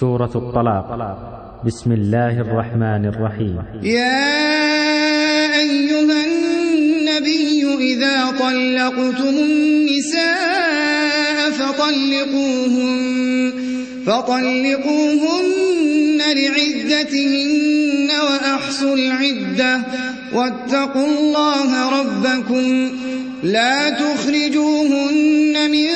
سورة الطلاق. بسم الله الرحمن الرحيم. يا أيها النبي إذا طلقتم النساء فطلقوهن فطلقوهن لعدتهن وأحصوا العدة. واتقوا الله ربكم. لا تخرجوهن من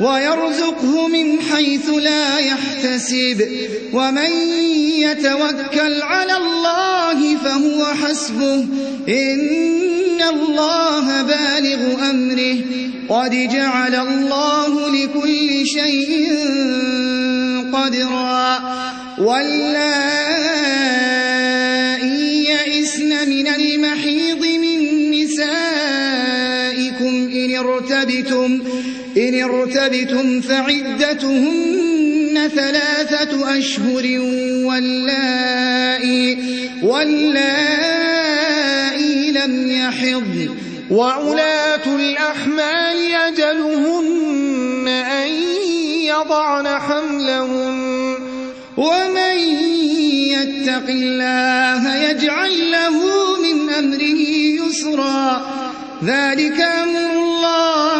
ويرزقه من حيث لا يحتسب. ومن يتوكل على الله فهو حسبه. إن الله بالغ أمره. قد جعل الله لكل شيء قدرا. واللائي يئسن من المحيض من نسائكم إن ارتبتم إن ارتبتم فعدتهن ثلاثة أشهر واللائي واللائي لم يحض وعلاة الأحمال أجلهن أن يضعن حملهن ومن يتق الله يجعل له من أمره يسرا ذلك أمر الله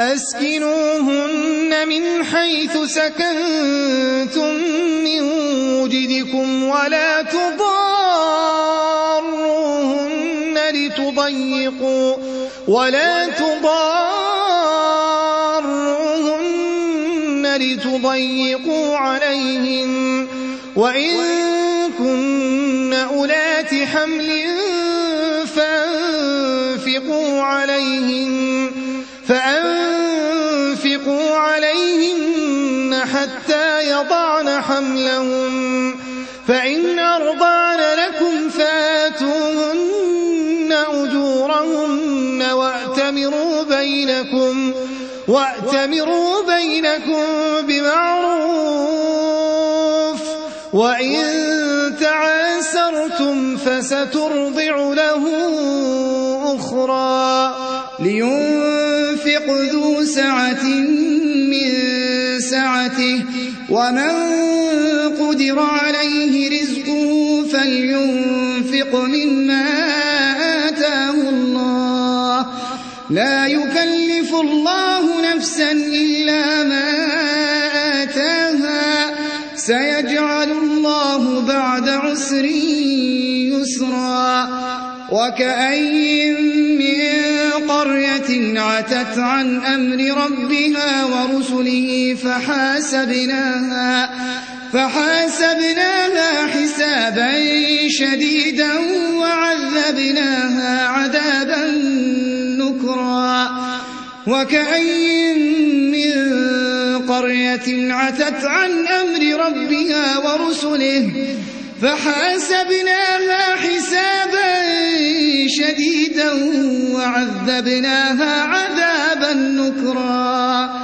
أسكنوهن من حيث سكنتم من وجدكم ولا تضاروهن لتضيقوا ولا تضاروهن لتضيقوا عليهن وإن كن أولات حمل فأنفقوا عليهن حملهن فإن أرضعن لكم فآتوهن أجورهن وأتمروا بينكم وأتمروا بينكم بمعروف وإن تعاسرتم فسترضع له أخرى لينفق ذو سعة من سعته ومن قدر عليه رزقه فلينفق مما آتاه الله لا يكلف الله نفسا إلا ما آتاها سيجعل الله بعد عسر يسرا وكأين من قرية عتت عن أمر ربها فحاسبناها فحاسبناها حسابا شديدا وعذبناها عذابا نكرا. وكأين من قرية عتت عن أمر ربها ورسله فحاسبناها حسابا شديدا وعذبناها عذابا نكرا.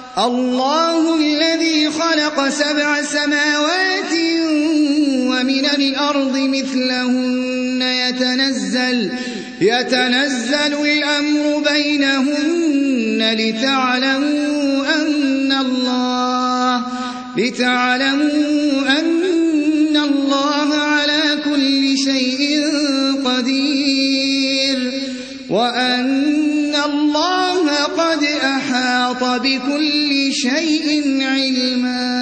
الله الذي خلق سبع سماوات ومن الأرض مثلهن يتنزل يتنزل الأمر بينهن لتعلموا أن الله لتعلموا أن الله على كل شيء قدير وأن بكل شيء علما.